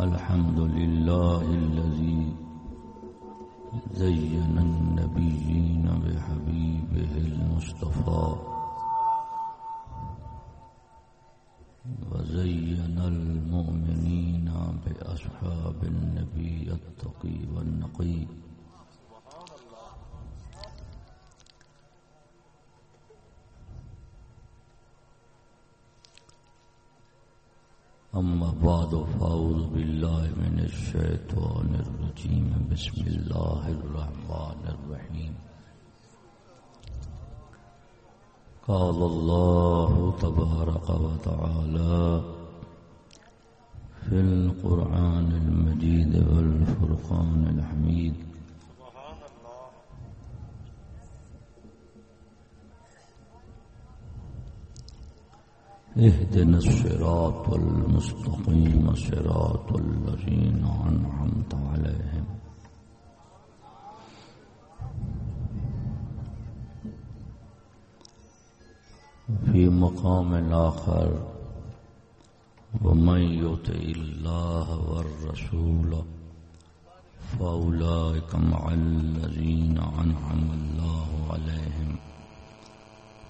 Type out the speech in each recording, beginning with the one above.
الحمد لله الذي زين النبيين بحبيبه المصطفى وزين المؤمنين بأصحاب النبي التقي والنقي بعد فأعوذ بالله من الشيطان الرجيم. بسم الله الرحمن الرحيم. قال الله تبارك وتعالى في القرآن المجيد والفرقان الحميد اهدنا الصراط المستقيم، صراط الذين أنعمت عليهم. في مقام آخر ومن يطع الله والرسول فأولئك مع الذين أنعم الله عليهم.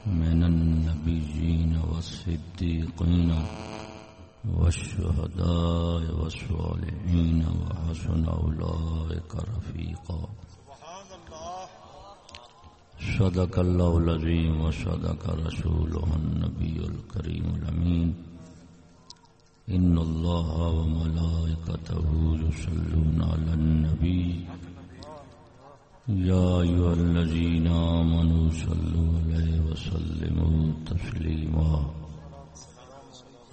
من النبيين والصديقين والشهداء والصالحين وحسن أولئك رفيقا. صدق الله العظيم وصدق رسوله النبي الكريم الأمين. إن الله وملائكته يصلون على النبي. يا أيها الذين آمنوا صلوا عليه وسلموا تسليما.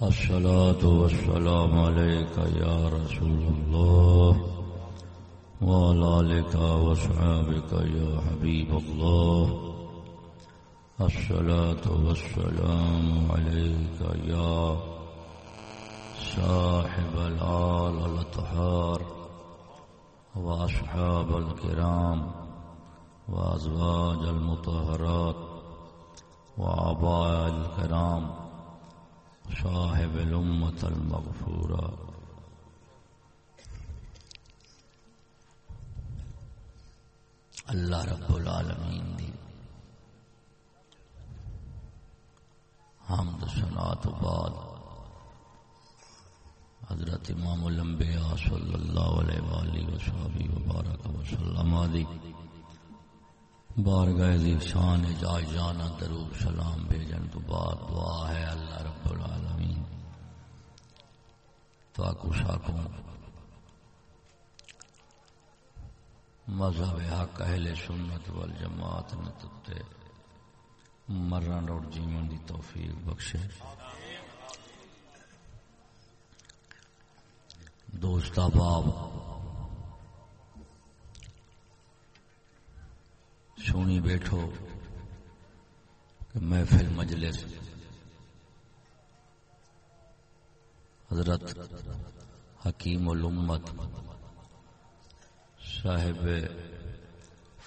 الصلاة والسلام عليك يا رسول الله وعلى آلك وصحابك يا حبيب الله. الصلاة والسلام عليك يا صاحب الآل الأطهار وأصحاب الكرام. وأزواج المطهرات وآباء الكرام صاحب الأمة المغفورة. اللہ رب العالمین دی حمد سنات بعد حضرت امام الانبیاء صلی اللہ علیہ وآلہ وسلم وبارک وسلم دی بارگاہ دی شان جا جانا درو سلام بھیجن تو بعد دعا ہے اللہ رب العالمین۔ تو آکو مذہب حق، اہل سنت والجماعت نتتے مرن اور جیون دی توفیق بخشے۔ دوست باب سونی بیٹھو کہ محفل مجلس حضرت حکیم الامت صاحب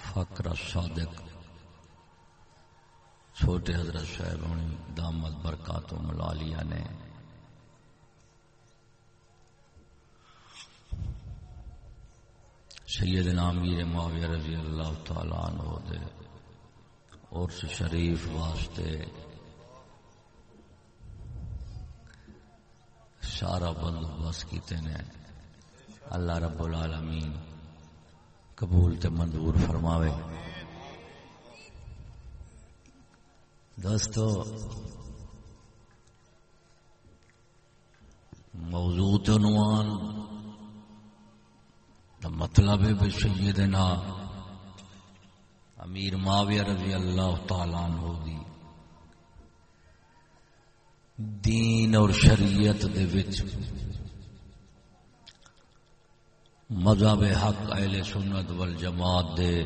فقر صادق، چھوٹے حضرت صاحب دامت برکات و ملالیہ نے سیدنا امیر معاویہ رضی اللہ تعالی عنہ دے اور شریف واسطے سارا بندوبست کیتے نے۔ اللہ رب العالمین قبول تے منظور فرماوے۔ دوستو، موضوع عنوان مطلب ہے سیدنا امیر معاویہ رضی اللہ تعالیٰ عنہ دی۔ دین اور شریعت دے وچ مذہب حق، اہل سنت والجماعت دے،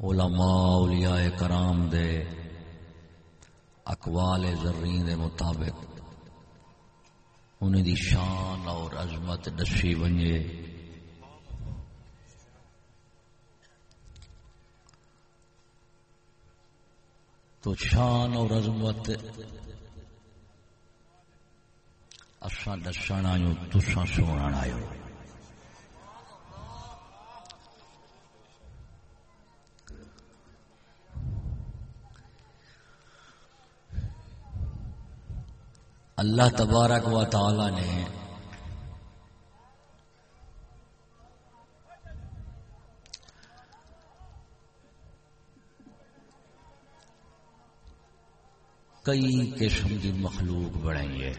علماء، اولیاء کرام دے، اقوال زرین دے مطابق انہیں دی شان اور عظمت دسی ونجے۔ تو شان اور عظمت اساں دسن آئیو تساں سنن آئیو اللہ تبارک و تعالی نے کئی قسم کی مخلوق بنائی ہے۔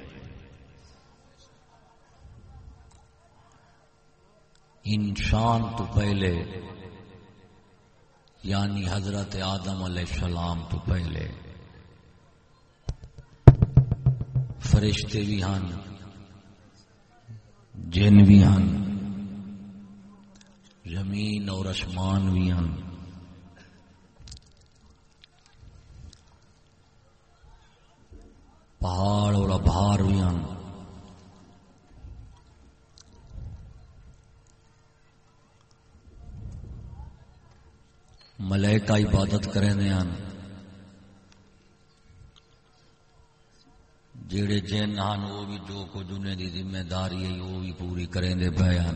انسان تو پہلے یعنی حضرت آدم علیہ السلام تو پہلے۔ فرشتے بھی ہیں، جن بھی ہیں، زمین اور آسمان بھی ہیں۔ پہاڑ اور ابھار بھی ہیں۔ ملائکہ عبادت کریں ہیں۔ جڑے جن ہیں وہ بھی جو کچھ انہیں دی ذمہ داری ہے، وہ بھی پوری کریں دے بیان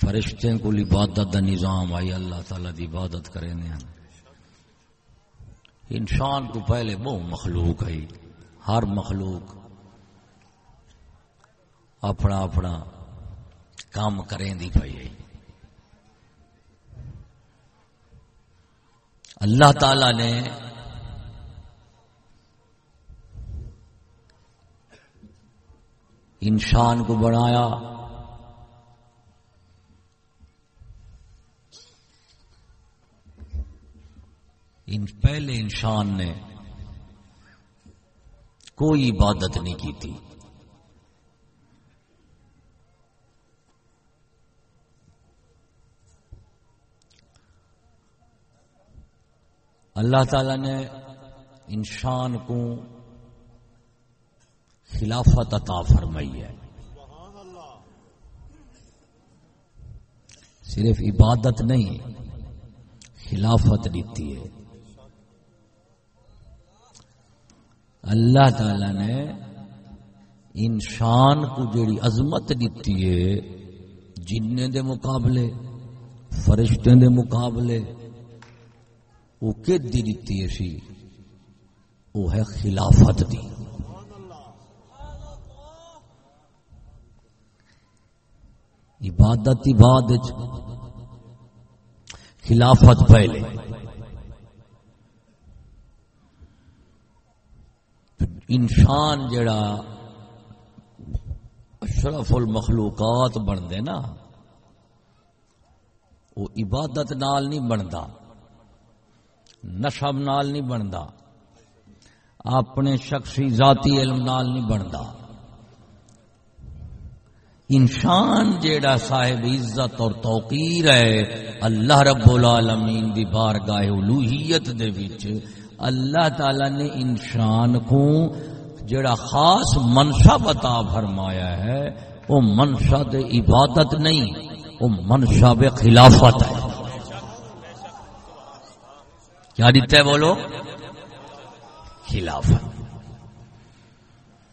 فرشتے کو عبادت دا نظام آئی، اللہ تعالی دی عبادت کریں دے انسان کو پہلے بہت مخلوق ہے۔ ہر مخلوق اپنا اپنا کام کریں دی پئی اللہ تعالی نے انسان کو بنایا۔ ان پہلے انسان نے کوئی عبادت نہیں کی تھی۔ اللہ تعالی نے انسان کو خلافت عطا فرمائی ہے۔ صرف عبادت نہیں، خلافت دیتی ہے۔ اللہ تعالی نے انسان کو جڑی عظمت دیتی ہے جن دے مقابلے فرشتے دے مقابلے وہ کہ دیتی ہے سی وہ ہے خلافت دی۔ عبادت عبادت خلافت پہلے۔ انسان جڑا اشرف المخلوقات بنتے نا، وہ عبادت نال نہیں بنتا۔ نشب نال نہیں بنتا اپنے شخصی ذاتی علم نال نہیں بنتا انسان جیڑا صاحب عزت اور توقیر ہے، اللہ رب العالمین دی بارگاہ الوہیت دے وچ اللہ تعالی نے انسان کو جڑا خاص منشا بتا فرمایا ہے، وہ منشا عبادت نہیں، وہ منشا بے خلافت ہے۔ کیا دیتا ہے بولو خلافت۔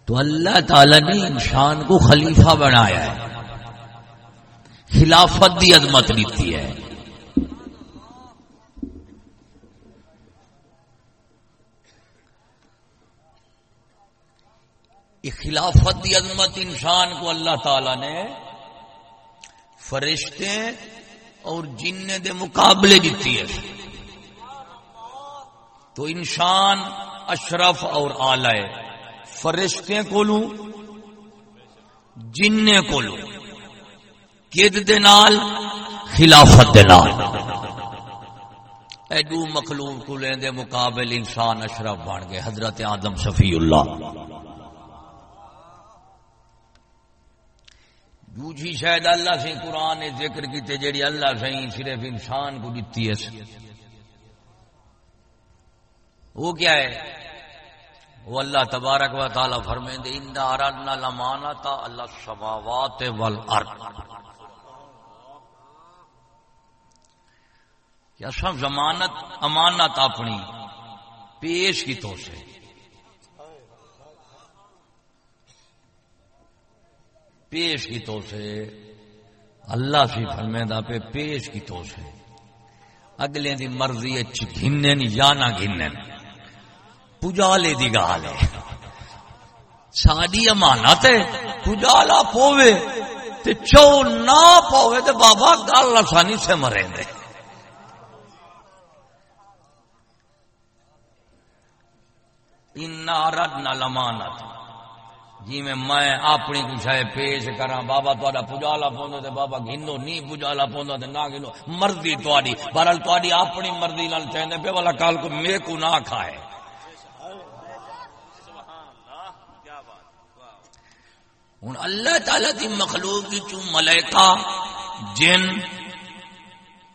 تو اللہ تعالی نے انسان کو خلیفہ بنایا ہے۔ خلافت دی عظمت دیتی ہے۔ خلافت دی عظمت انسان کو اللہ تعالی نے فرشتے اور جن دے مقابلے دیتی ہے۔ تو انسان اشرف اور آلہ فرشتے کو کولو جن کولو کد دنال خلافت دنال ایڈو مخلوق کو لیں دے مقابل انسان اشرف بن گئے، حضرت آدم شفیع اللہ۔ دوجی شاید اللہ سے قرآن نے ذکر کیتے، جیڑی اللہ سے صرف انسان کو دیتی ہے۔ وہ کیا ہے؟ وہ اللہ تبارک و تعالی فرمائیں دے ان ارادنا لمانتا اللہ السماوات والارض کہ ضمانت، امانت اپنی، پیش کی تو سے۔ پیش کی تو سے۔ اللہ سی فرمے پہ پیش کی تو سے۔ اگلے دی مرضی گھنن یا نہ گھنن پجالے دی گال ہے۔ ساری امانت ہے، پجالا پوے تے چو نہ پوے تے بابا گل آسانی سے مرے دے۔ ردنا لمانت جی میں میں اپنی کچھ ہے پیش کرا بابا تا پجالا پوندا تے بابا گھنو نہیں پجالا پوندا تے نہ گھنو مرضی تاری بہرحال تاری اپنی مرضی نال چاہتے پہ والا کال کو میرے کو نہ کھائے۔ ہوں۔ اللہ تعالی دی مخلوق چ ملائکہ، جن،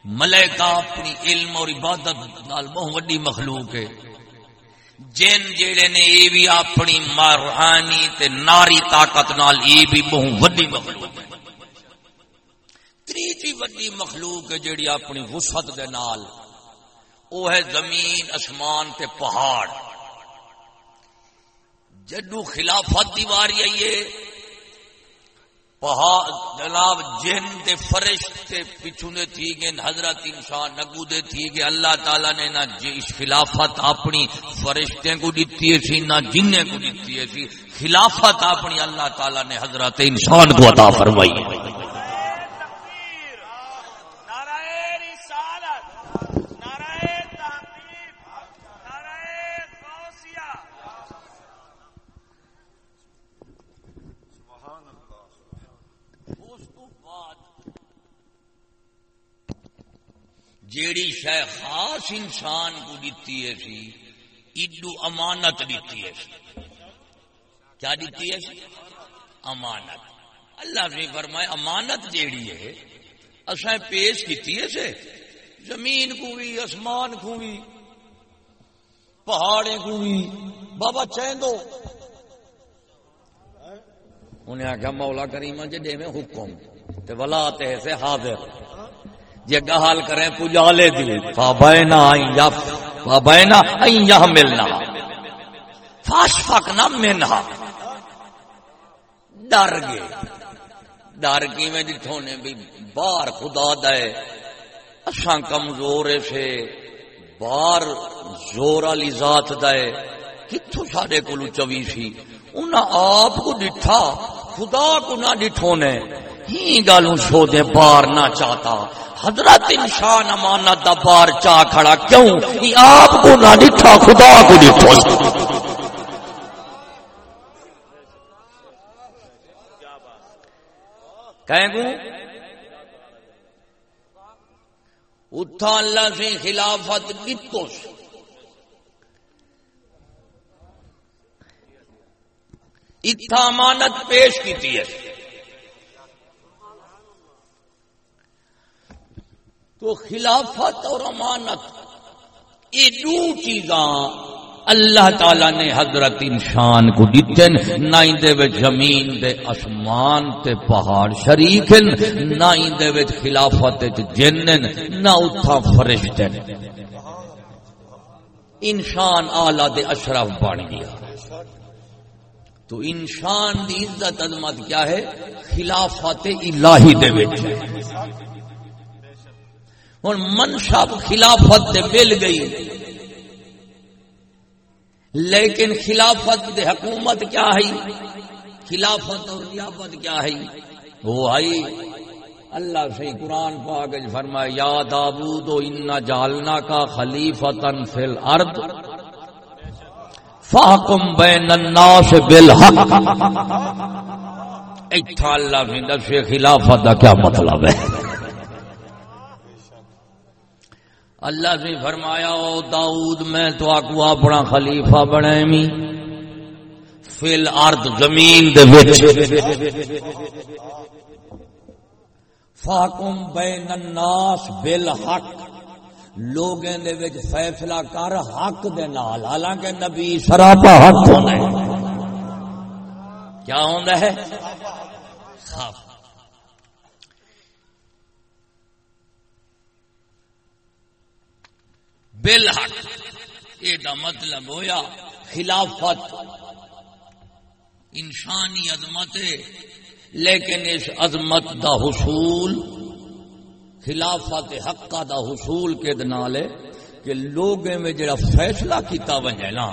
ملائکہ اپنی علم اور عبادت نال بہت وڈی مخلوق ہے۔ جن جڑے نے یہ بھی اپنی مارانی تے ناری طاقت نال یہ بھی بہت وڈی مخلوق ہے۔ تیجی وڈی مخلوق ہے جیڑی اپنی وسعت دے نال۔ او ہے زمین، اسمان تے پہاڑ۔ جدو خلافت دیواری آئیے جناب جن دے فرشتے پچھونے تھی گئے، حضرت انسان نگو دے تھی گئے، اللہ تعالیٰ نے نہ جی خلافت اپنی فرشتے کو دیتی سی نہ جن کو دیتی سی خلافت اپنی اللہ تعالیٰ نے حضرت انسان کو عطا فرمائی جیڑی شہ خاص انسان کو دیتی ہے سی، ایڈو امانت دیتی ہے سی۔ کیا دیتی ہے سی؟ امانت۔ اللہ نے فرمائے، امانت جیڑی ہے اصا پیش کیتی ہے سے۔ زمین کو بھی آسمان کو بھی پہاڑے کو بھی بابا چاہو انہیں آخیا مولا کریما جی میں حکم، تے ولا تے سے حاضر۔ یہ گہال کریں پجالے دی۔ فابینا یا فابینا یا ملنا فاش فک نہ منہا ڈر گئے۔ ڈر کی میں جتوں بھی باہر خدا دے۔ اساں کمزور سے باہر زور والی ذات دے۔ کتوں سارے کو چوی سی؟ انہیں آپ کو ڈٹھا، خدا کو نہ ڈٹھونے ہی گالوں سو دے باہر نہ چاہتا۔ حضرت انسان امانت دا بار چا کھڑا کیوں؟ یہ آپ کو نہ دکھا خدا کو دیکھو کہیں گو اتھا اللہ سے خلافت کتو اتھا امانت پیش کی ہے تو خلافت اور امانت، یہ دو چیزاں اللہ تعالی نے حضرت انسان کو دیتے نہ زمین دے اسمان تے پہاڑ شریک نہ خلافت جن نہ اتھا فرشتے انسان آلہ دے اشرف بن گیا۔ تو انسان دی عزت عظمت کیا ہے؟ خلافت الہی دے وچ۔ ہوں منشا خلافت مل گئی۔ لیکن خلافت دے حکومت کیا ہے خلافت اور ریافت کیا ہے وہ آئی۔ اللہ سے قرآن پاک فرمایا یا داود ان جالنا کا خلیفتن فل ارد فاحکم بین الناس بالحق۔ اتھا اللہ سے دس خلافت کا کیا مطلب ہے۔ اللہ سے فرمایا، او داؤد، میں تو آکو اپنا خلیفہ بنے می فل ارد زمین دے وچ۔ فاکم بین الناس بالحق۔ لوگیں دے وچ فیصلہ کر، حق دے نال۔ حالانکہ نبی سراپا حق ہونا ہے۔ کیا ہوندا ہے؟ بالحق. یہ مطلب ہویا، خلافت. انسانی عظمت ہے لیکن اس عظمت دا حصول، خلافت حقا دا حصول کے دنال ہے کہ لوگوں میں جڑا فیصلہ کیتا وجہ نا،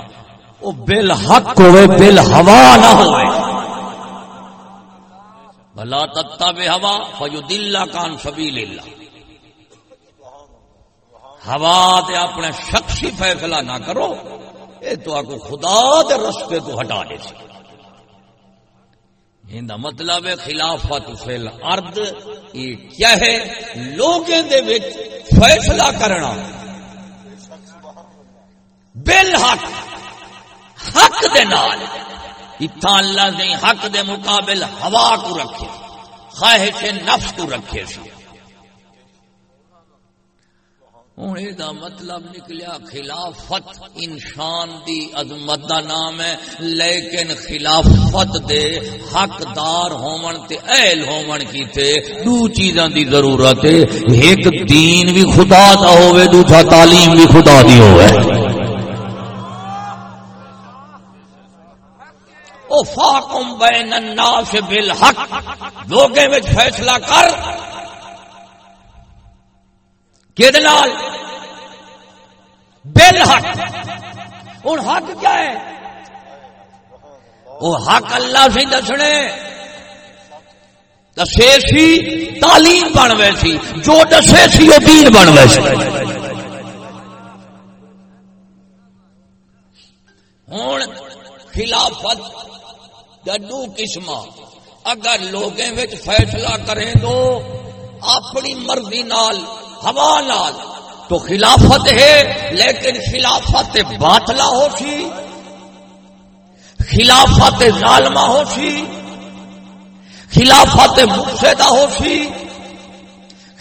وہ بالحق ہوئے بالہوا نہ ہوئے. بھلا تتا بے ہوا فجو دل کان سبیل اللہ. ہوا تے اپنے شخصی فیصلہ نہ کرو یہ تو آپ خدا دے رستے تو ہٹا دے سی۔ ہندا مطلب ہے خلافت فل ارد یہ کیا ہے؟ لوگوں دے وچ فیصلہ کرنا۔ بالحق، حق دے نال۔ اتھا اللہ نے حق دے مقابل ہوا کو رکھے۔ خواہش نفس کو رکھے سی۔ ہوں یہ مطلب نکلیا خلافت انسان دی عظمت دا نام ہے، لیکن خلافت دے حقدار ہومن تے اہل ہومن کی تے دو چیزاں دی ضرورت ہے۔ ایک دین بھی خدا دا ہوئے دوسرا تعلیم بھی خدا دی ہوئے او فاقم بین الناس بالحق۔ لوگے وچ فیصلہ کر۔ بل حق ہوں حق کیا ہے؟ وہ حق اللہ سے دسنے۔ دسے سی تعلیم بن ویسی جو دسے سی وہ دین بن ویسی ہوں خلافت دو قسم اگر لوگوں فیصلہ کریں تو اپنی مرضی نال ہوا تو خلافت ہے، لیکن خلافت باطلا ہو سی خلافت ظالمہ ہو سی خلافت مفسدہ ہو سی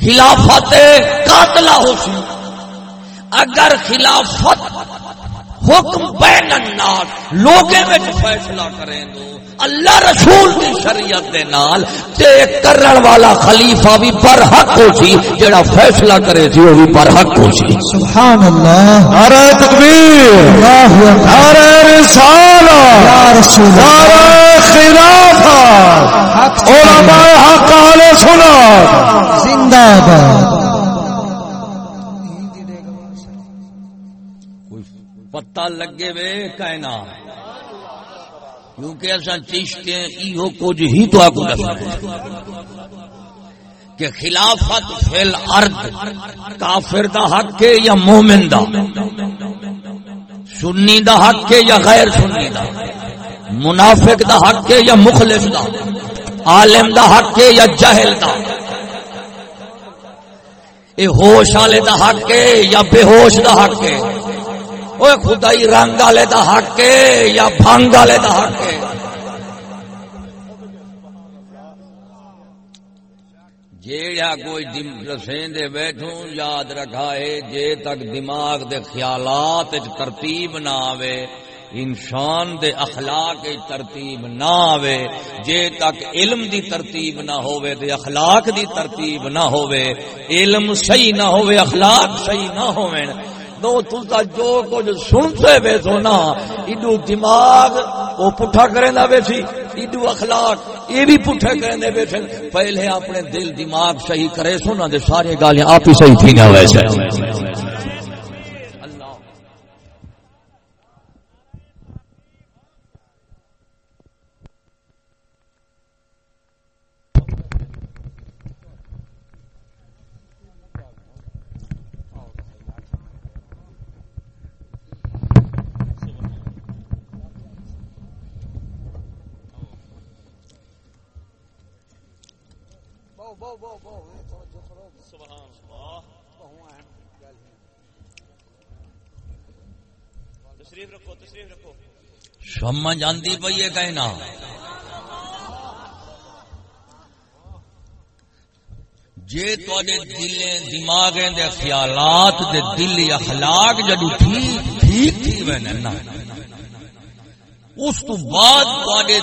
خلافت قاتلہ ہو سی اگر خلافت حکم بین الناس۔ لوگے میں فیصلہ کریں دو اللہ رسول کی شریعت دے نال تے کرن والا خلیفہ بھی پر حق ہو سی جڑا فیصلہ کرے سی وہ بھی پر حق ہو سی سبحان اللہ نعرہ تکبیر۔ نعرہ رسالہ۔ یا رسول نعرہ خلافہ۔ علماء حق آلے سنا زندہ باد پتہ لگے وے کائنا کیونکہ ایسا چیشتے ایہو کچھ ہی تو آکو دسنا کہ خلافت فیل ارد کافر دا حق ہے یا مومن دا؟ سنی دا حق ہے یا غیر سنی دا؟ منافق دا حق ہے یا مخلص دا؟ عالم دا حق ہے یا جہل دا؟ اے ہوش والے دا حق ہے یا بے ہوش دا حق ہے وہ خدائی رنگ والے دا حق ہے یا بھنگ والے دا حق ہے جیڑا کوئی رسیں دے بیٹھوں، یاد رکھا ہے جے تک دماغ دے خیالات ترتیب نہ آوے، انسان دے اخلاق ترتیب نہ آوے، جے تک علم دی ترتیب نہ ہووے، دے اخلاق دی ترتیب نہ ہووے، علم صحیح نہ ہووے، اخلاق صحیح نہ ہووے دو تلتا جو کچھ سنتے بے سونا ایڈو دماغ وہ پٹھا کریں دا سی، ایڈو اخلاق یہ بھی پٹھے کریں دے بے پہلے اپنے دل دماغ صحیح کرے سونا دے سارے گالیاں آپ ہی صحیح تھی نہ ویسے سمجھ آتی پی ہے کہنا۔ جے تے دل دماغ دے خیالات دے دل اخلاق جدو ٹھیک ٹھیک تھی اس تو بعد تے